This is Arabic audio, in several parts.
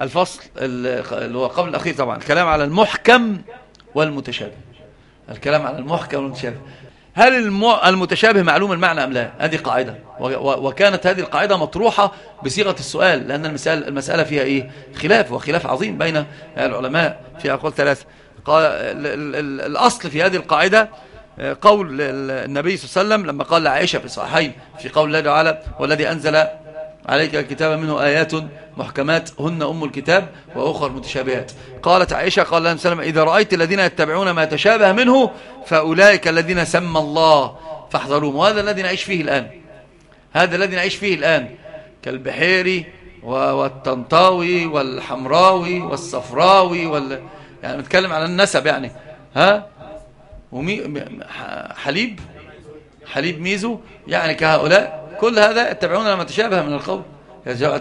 الفصل اللي هو قبل الأخير طبعا الكلام على المحكم والمتشابه. الكلام على المحكم والمتشابه. هل المتشابه معلوم المعنى أم لا؟ هذه قاعدة. وكانت هذه القاعدة مطروحة بصيغة السؤال لأن المسألة, المسألة فيها إيه؟ خلاف وخلاف عظيم بين العلماء في أقوال ثلاثة الأصل في هذه القاعدة قول النبي صلى الله عليه وسلم لما قال لعائشة في صحيحين في قول الله تعالى والذي أنزل عليك الكتاب منه آيات محكمات هن أم الكتاب وأخر متشابهات. قالت عائشة قال الله وسلم إذا رأيت الذين يتبعون ما تشابه منه فأولئك الذين سمى الله. فاحذروهم وهذا الذي نعيش فيه الآن؟ هذا الذي نعيش فيه الآن. كالبحيري والطنطاوي والحمراوي والصفراوي وال... يعني نتكلم على النسب يعني. ها؟ ومي... حليب؟ حليب ميزو؟ يعني كهؤلاء؟ كل هذا يتبعون ما تشابه من القول.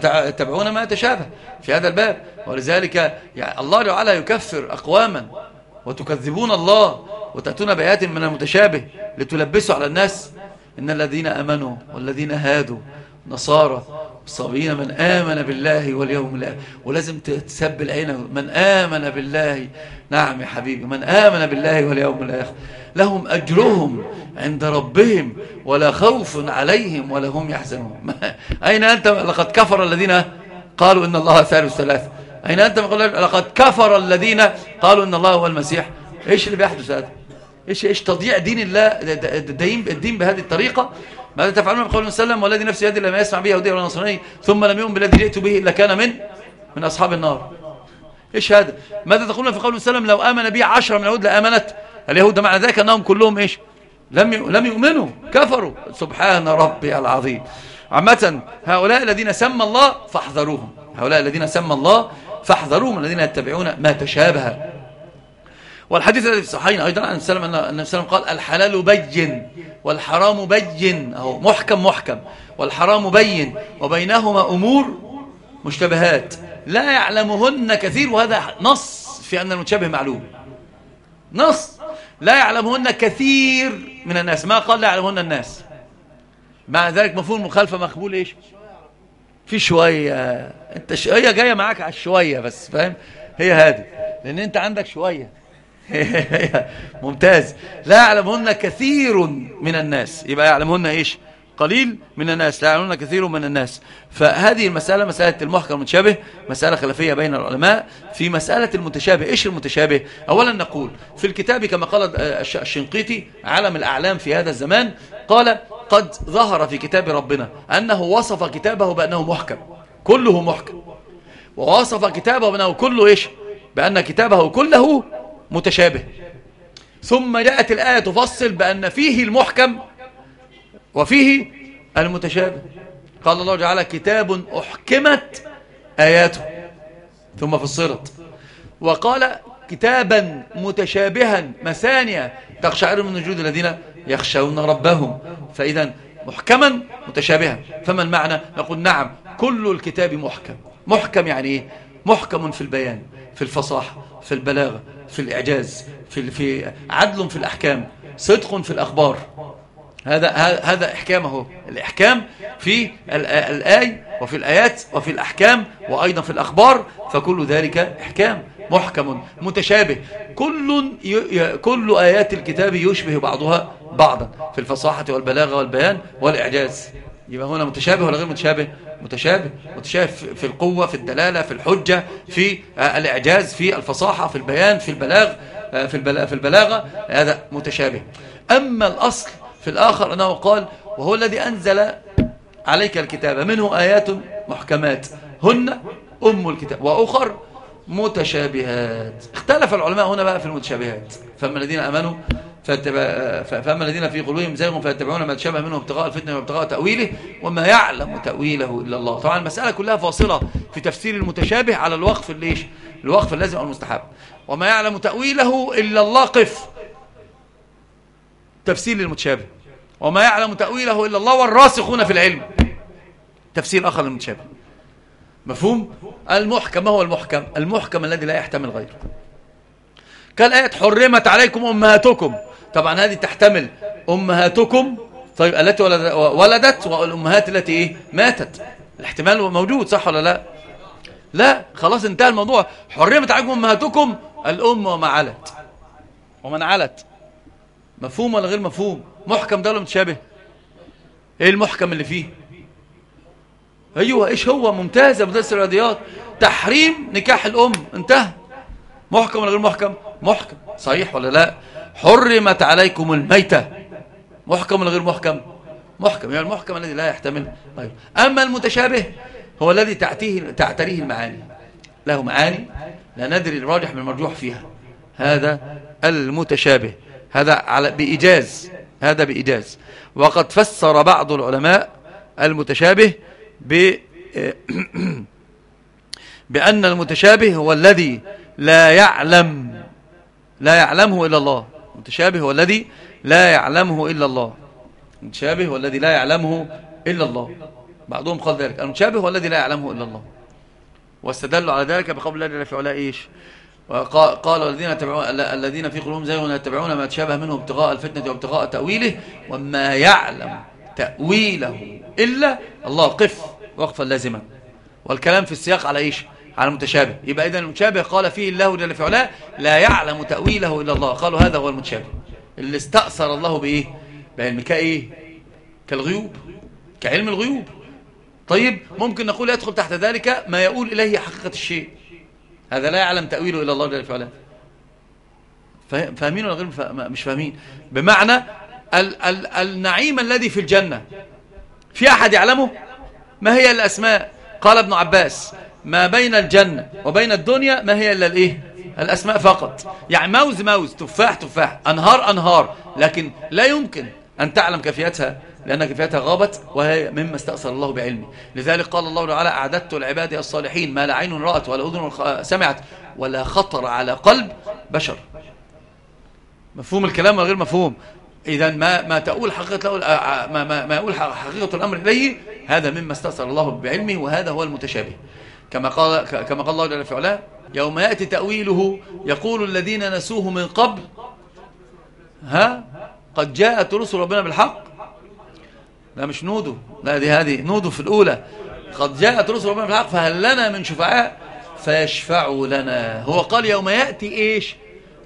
يتبعون ما تشابه في هذا الباب. ولذلك يعني الله تعالى يكفر أقواما وتكذبون الله وتأتون بآيات من المتشابه لتلبسوا على الناس. إن الذين أمنوا والذين هادوا نصارى الصابين من آمن بالله واليوم الآخر ولازم تسب العين من آمن بالله نعم يا حبيبي من آمن بالله واليوم الآخر لهم أجرهم عند ربهم ولا خوف عليهم ولا هم يحزنون. أين أنت؟ لقد كفر الذين قالوا إن الله ثالث ثلاثة أين أنت؟ لقد كفر الذين قالوا إن الله هو المسيح. إيش اللي بيحدث هذا؟ إيش, إيش تضييع دين الله الدين بهذه الطريقة؟ ماذا تفعلون بقول وسلم؟ والذي نفسي يدي لما يسمع به يهودي ولا نصراني ثم لم يؤمن بالذي جئت به إلا كان من من أصحاب النار. إيش هذا؟ ماذا تقولون في قول وسلم؟ لو آمن به عشرة من اليهود لآمنت. اليهود معنى ذلك أنهم كلهم إيش؟ لم لم يؤمنوا كفروا. سبحان ربي العظيم. عامة هؤلاء الذين سمى الله فاحذروهم. هؤلاء الذين سمى الله فاحذروهم الذين يتبعون ما تشابه. والحديث الذي في الصحيحين أيضا عن السلام أن النبي صلى قال الحلال بين والحرام بين. أهو محكم محكم. والحرام بين وبينهما أمور مشتبهات. لا يعلمهن كثير وهذا نص في أن المتشابه معلوم. نص. لا يعلمهن كثير من الناس. ما قال لا يعلمهن الناس؟ مع ذلك مفهوم المخالفة مقبول إيش؟ في شوية. أنت ش... هي جاية معاك على الشوية بس فاهم؟ هي هذه لأن أنت عندك شوية. ممتاز. لا يعلمهن كثير من الناس. يبقى يعلمهن إيش؟ قليل من الناس لا يعلمون كثير من الناس. فهذه المسألة مسألة المحكم المتشابه مسألة خلافية بين العلماء. في مسألة المتشابه إيش المتشابه؟ أولا نقول في الكتاب كما قال الشنقيطي علم الأعلام في هذا الزمان قال قد ظهر في كتاب ربنا أنه وصف كتابه بأنه محكم كله محكم. ووصف كتابه بأنه كله إيش؟ بأن كتابه كله متشابه. ثم جاءت الآية تفصل بأن فيه المحكم وفيه المتشابه. قال الله تعالى كتاب أحكمت آياته. ثم فصلت وقال كتابا متشابها مثانيا تقشعر من وجود الذين يخشون ربهم. فإذا محكما متشابها. فما المعنى؟ نقول نعم كل الكتاب محكم. محكم يعني إيه؟ محكم في البيان في الفصاحة في البلاغة في الإعجاز في, في عدل في الأحكام صدق في الأخبار. هذا هذا إحكامه. الإحكام في الآي وفي الآيات وفي الأحكام وأيضا في الأخبار فكل ذلك إحكام محكم متشابه. كل كل آيات الكتاب يشبه بعضها بعضا في الفصاحة والبلاغة والبيان والإعجاز. يبقى هنا متشابه ولا غير متشابه؟ متشابه. متشابه في القوة في الدلالة في الحجة في الإعجاز في الفصاحة في البيان في البلاغ في البلاغة. هذا متشابه. أما الأصل في الآخر أنه قال وهو الذي أنزل عليك الكتاب منه آيات محكمات هن أم الكتاب وأخر متشابهات. اختلف العلماء هنا بقى في المتشابهات. فأما الذين أمنوا فأما الذين في قلوبهم زيغ فيتبعون ما تشابه منه ابتغاء الفتنة وابتغاء تأويله وما يعلم تأويله إلا الله. طبعا المسألة كلها فاصلة في تفسير المتشابه على الوقف الليش الوقف اللازم أو المستحب. وما يعلم تأويله إلا الله قف. تفسير للمتشابه. وما يعلم تأويله إلا الله والراسخون في العلم. تفسير آخر للمتشابه. مفهوم؟ المحكم ما هو المحكم؟ المحكم الذي لا يحتمل غيره. كالآية حرمت عليكم أمهاتكم. طبعا هذه تحتمل أمهاتكم طيب التي ولدت والأمهات التي إيه؟ ماتت. الاحتمال موجود صح ولا لا؟ لا خلاص انتهى الموضوع. حرمت عليكم أمهاتكم. الأم وما علت. ومن علت. مفهوم ولا غير مفهوم؟ محكم ده ولا متشابه؟ إيه المحكم اللي فيه؟ أيوه إيش هو؟ ممتاز يا مدرس الرياضيات. تحريم نكاح الأم. انتهى. محكم ولا غير محكم؟ محكم. صحيح ولا لا؟ حرمت عليكم الميتة. محكم ولا غير محكم؟ محكم. يعني المحكم الذي لا يحتمل. طيب. أما المتشابه هو الذي تعتيه تعتريه المعاني. له معاني لا ندري الراجح من المرجوح فيها. هذا المتشابه. هذا على بإيجاز هذا بإيجاز. وقد فسر بعض العلماء المتشابه ب بأن المتشابه هو الذي لا يعلم لا يعلمه إلا الله. المتشابه هو الذي لا يعلمه إلا الله. المتشابه هو الذي لا يعلمه إلا الله. بعضهم قال ذلك. المتشابه هو الذي لا يعلمه إلا الله. واستدلوا على ذلك بقول الله في علاء إيش. قال الذين الذين في قلوبهم زيغ يتبعون ما تشابه منه ابتغاء الفتنة وابتغاء تأويله وما يعلم تأويله إلا الله. قف وقفا لازما. والكلام في السياق على إيش؟ على المتشابه. يبقى إذا المتشابه قال فيه الله جل في علاه لا يعلم تأويله إلا الله. قالوا هذا هو المتشابه. اللي استأثر الله بإيه؟ بعلم كإيه؟ كالغيوب كعلم الغيوب. طيب ممكن نقول يدخل تحت ذلك ما يقول إليه حقيقة الشيء. هذا لا يعلم تأويله إلا الله جل في علاه فاهمين ولا غير؟ مش فاهمين. بمعنى ال ال النعيم الذي في الجنة. في أحد يعلمه؟ ما هي الأسماء؟ قال ابن عباس ما بين الجنة وبين الدنيا ما هي إلا الإيه؟ الأسماء فقط. يعني موز موز تفاح تفاح أنهار أنهار لكن لا يمكن أن تعلم كيفيتها لأن كيفيتها غابت وهي مما استأثر الله بعلمه. لذلك قال الله تعالى أعددت العباد الصالحين ما لا عين رأت ولا أذن سمعت ولا خطر على قلب بشر. مفهوم الكلام وغير مفهوم. إذا ما ما تقول حقيقة ما ما, ما يقول حقيقة الأمر إليه هذا مما استأثر الله بعلمه وهذا هو المتشابه. كما قال كما قال الله جل في علاه يوم يأتي تأويله يقول الذين نسوه من قبل ها؟ قد جاءت رسل ربنا بالحق. لا مش نودو. لا دي هذه نودو في الأولى. قد جاءت رسل ربنا بالحق فهل لنا من شفعاء؟ فيشفعوا لنا. هو قال يوم يأتي إيش؟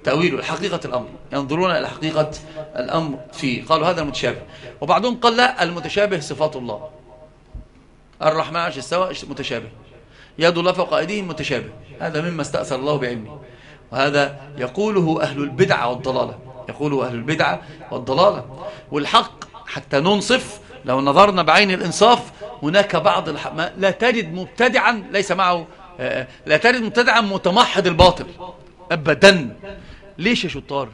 تأويله حقيقة الأمر. ينظرون إلى حقيقة الأمر فيه. قالوا هذا المتشابه. وبعضهم قال لا المتشابه صفات الله. الرحمن عرش السواء متشابه؟ يد الله فوق أيديهم متشابه. هذا مما استأثر الله بعلمه. وهذا يقوله أهل البدعة والضلالة. يقوله أهل البدعة والضلالة. والحق حتى ننصف لو نظرنا بعين الإنصاف هناك بعض لا تجد مبتدعا ليس معه آه، لا تجد مبتدعا متمحض الباطل أبدا. ليش يا شطار؟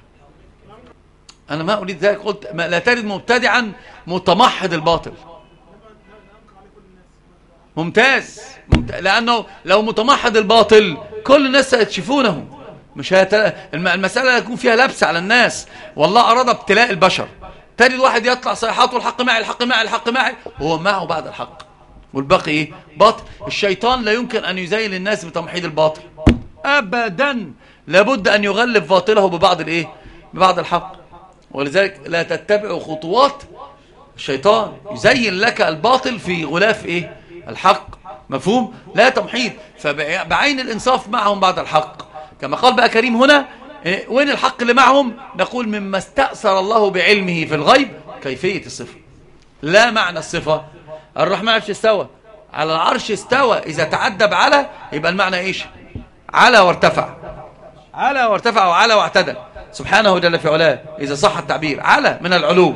أنا ما أريد ذلك قلت لا تجد مبتدعا متمحض الباطل. ممتاز, ممتاز لأنه لو متمحض الباطل كل الناس سيكشفونه. مش. المسألة يكون فيها لبس على الناس. والله أراد ابتلاء البشر. تجد واحد يطلع صيحاته الحق معي الحق معي الحق معي. وهو معه بعد الحق. والباقي إيه؟ باطل. الشيطان لا يمكن أن يزين الناس بتمحيض الباطل. أبدا. لابد أن يغلب باطله ببعض الإيه؟ ببعض الحق. ولذلك لا تتبع خطوات الشيطان. يزين لك الباطل في غلاف إيه؟ الحق. مفهوم؟ لا تمحيض. فبعين الإنصاف معهم بعد الحق. كما قال بقى كريم هنا إيه، وين الحق اللي معهم؟ نقول مما استأثر الله بعلمه في الغيب كيفية الصفة. لا معنى الصفة. الرحمن عرش استوى. على العرش استوى. إذا تعدب على يبقى المعنى إيش؟ على وارتفع. على وارتفع وعلى واعتدل. سبحانه جل في علاه. إذا صح التعبير. على من العلو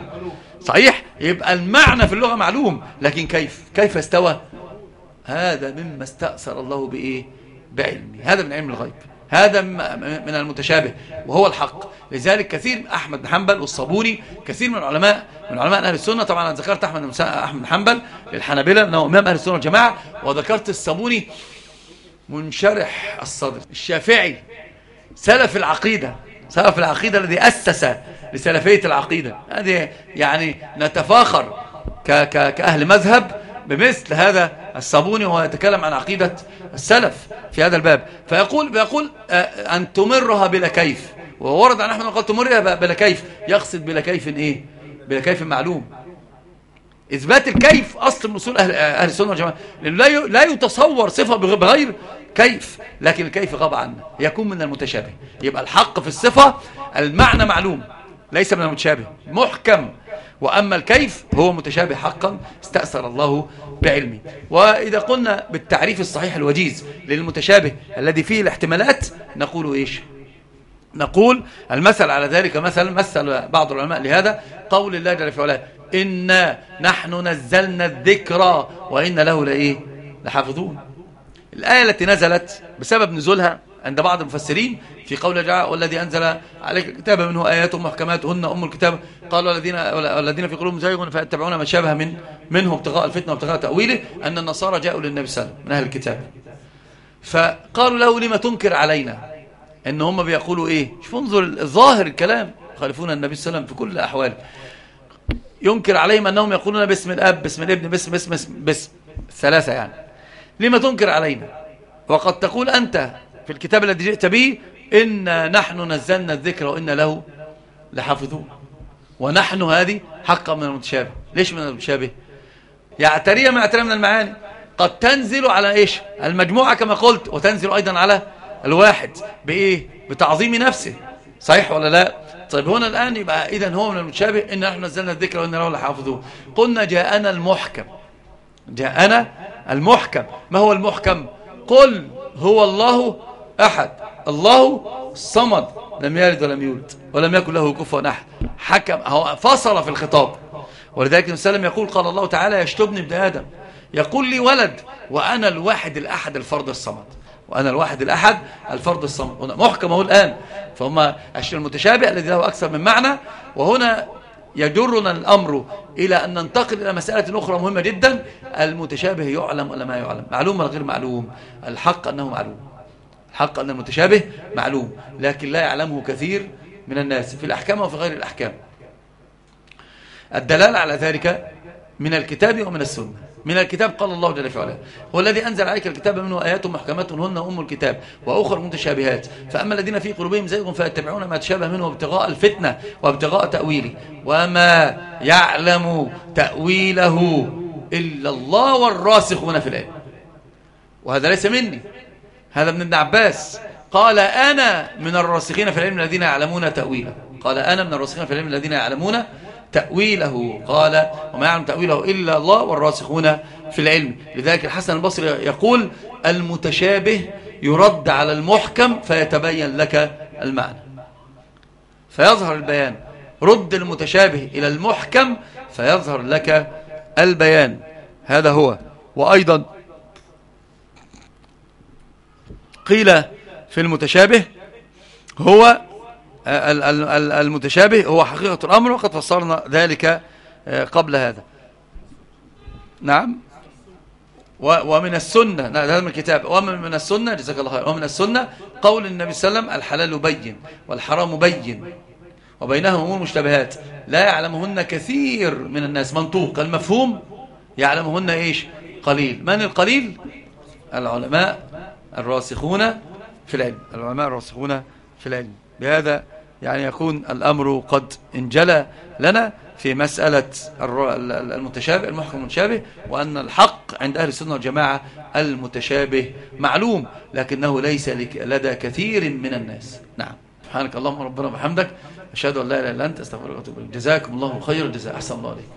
صحيح؟ يبقى المعنى في اللغة معلوم. لكن كيف؟ كيف استوى؟ هذا مما استأثر الله بإيه؟ بعلمه. هذا من علم الغيب. هذا من المتشابه وهو الحق. لذلك كثير أحمد بن حنبل والصابوني كثير من العلماء من علماء أهل السنة طبعا أنا ذكرت أحمد أحمد بن حنبل للحنابلة أنه إمام أهل السنة والجماعة وذكرت الصابوني منشرح الصدر. الشافعي سلف العقيدة سلف العقيدة الذي أسس لسلفية العقيدة. هذه يعني نتفاخر كأهل مذهب بمثل هذا الصابوني وهو يتكلم عن عقيدة السلف في هذا الباب. فيقول بيقول آه، أن تمرها بلا كيف. وورد عن أحمد قال تمرها بلا كيف. يقصد بلا كيف إيه؟ بلا كيف معلوم. إثبات الكيف أصل من أصول أهل, أهل السنة والجماعة. لأنه لا يتصور صفة بغير كيف. لكن الكيف غاب عنه. يكون من المتشابه. يبقى الحق في الصفة المعنى معلوم. ليس من المتشابه. محكم. وأما الكيف هو متشابه حقا استأثر الله بعلمه. وإذا قلنا بالتعريف الصحيح الوجيز للمتشابه الذي فيه الاحتمالات نقول إيش؟ نقول المثل على ذلك مثل مثل بعض العلماء لهذا قول الله جل في علاه إنا نحن نزلنا الذكر وإن له لإيه؟ لحافظون. الآية التي نزلت بسبب نزولها عند بعض المفسرين في قول جاء والذي أنزل عليك الكتاب منه آيات محكمات هن أم الكتاب قالوا الذين الذين في قلوبهم زيغ فاتبعون ما شابه من منه ابتغاء الفتنة وابتغاء تأويله أن النصارى جاءوا للنبي صلى الله عليه وسلم من أهل الكتاب فقالوا له لما تنكر علينا ان هم بيقولوا إيه شوف انظر الظاهر الكلام يخالفون النبي صلى الله عليه وسلم في كل الاحوال ينكر عليهم انهم يقولون باسم الاب باسم الابن باسم باسم باسم, باسم الثلاثه يعني لما تنكر علينا وقد تقول انت في الكتاب الذي جئت به إنا نحن نزلنا الذكر وإنا له لحافظون. ونحن هذه حقا من المتشابه. ليش من المتشابه؟ يعتري ما يعتري من المعاني. قد تنزل على إيش؟ المجموعة كما قلت وتنزل أيضا على الواحد. بإيه؟ بتعظيم نفسه. صحيح ولا لا؟ طيب هنا الآن يبقى إذا هو من المتشابه إن نحن نزلنا الذكر وإنا له لحافظون. قلنا جاءنا المحكم. جاءنا المحكم. ما هو المحكم؟ قل هو الله أحد. الله صمد لم يلد ولم يولد ولم يكن له كفوا أحد. حكم هو فصل في الخطاب. ولذلك صلى يقول قال الله تعالى يشتبني ابن آدم. يقول لي ولد وأنا الواحد الأحد الفرد الصمد. وأنا الواحد الأحد الفرد الصمد. محكم هو الآن. فهم المتشابه الذي له أكثر من معنى. وهنا يجرنا الأمر إلى أن ننتقل إلى مسألة أخرى مهمة جدا. المتشابه يعلم ولا ما يعلم. معلوم ولا غير معلوم. الحق أنه معلوم. حق أن المتشابه معلوم لكن لا يعلمه كثير من الناس في الأحكام وفي غير الأحكام. الدلالة على ذلك من الكتاب ومن السنة. من الكتاب قال الله جل وعلا هو الذي أنزل عليك الكتاب منه آيات محكمات هن أم الكتاب وأخر متشابهات. فأما الذين في قلوبهم زيغ فيتبعون ما تشابه منه ابتغاء الفتنة وابتغاء تأويله. وما يعلم تأويله إلا الله والراسخون في العلم. وهذا ليس مني. هذا من ابن عباس. قال أنا من الراسخين في العلم الذين يعلمون تأويله. قال أنا من الراسخين في العلم الذين يعلمون تأويله. قال وما يعلم تأويله إلا الله والراسخون في العلم. لذلك الحسن البصري يقول المتشابه يرد على المحكم فيتبين لك المعنى. فيظهر البيان. رد المتشابه إلى المحكم فيظهر لك البيان. هذا هو. وأيضا قيل في المتشابه هو المتشابه هو حقيقة الأمر وقد فسرنا ذلك آه، قبل هذا. نعم. ومن السنة هذا من الكتاب. ومن السنة جزاك الله خير. ومن السنة قول النبي صلى الله عليه وسلم الحلال بين والحرام بين وبينهم أمور مشتبهات. لا يعلمهن كثير من الناس. منطوق. المفهوم يعلمهن إيش؟ قليل. من القليل؟ العلماء. الراسخون في العلم. العلماء الراسخون في العلم. بهذا يعني يكون الأمر قد انجلى لنا في مسألة المتشابه المحكم المتشابه وأن الحق عند أهل السنة والجماعة المتشابه معلوم لكنه ليس لدى كثير من الناس. نعم. سبحانك اللهم ربنا وبحمدك أشهد أن لا إله إلا أنت أستغفرك وأتوب إليك. جزاكم الله خير الجزاء أحسن الله عليكم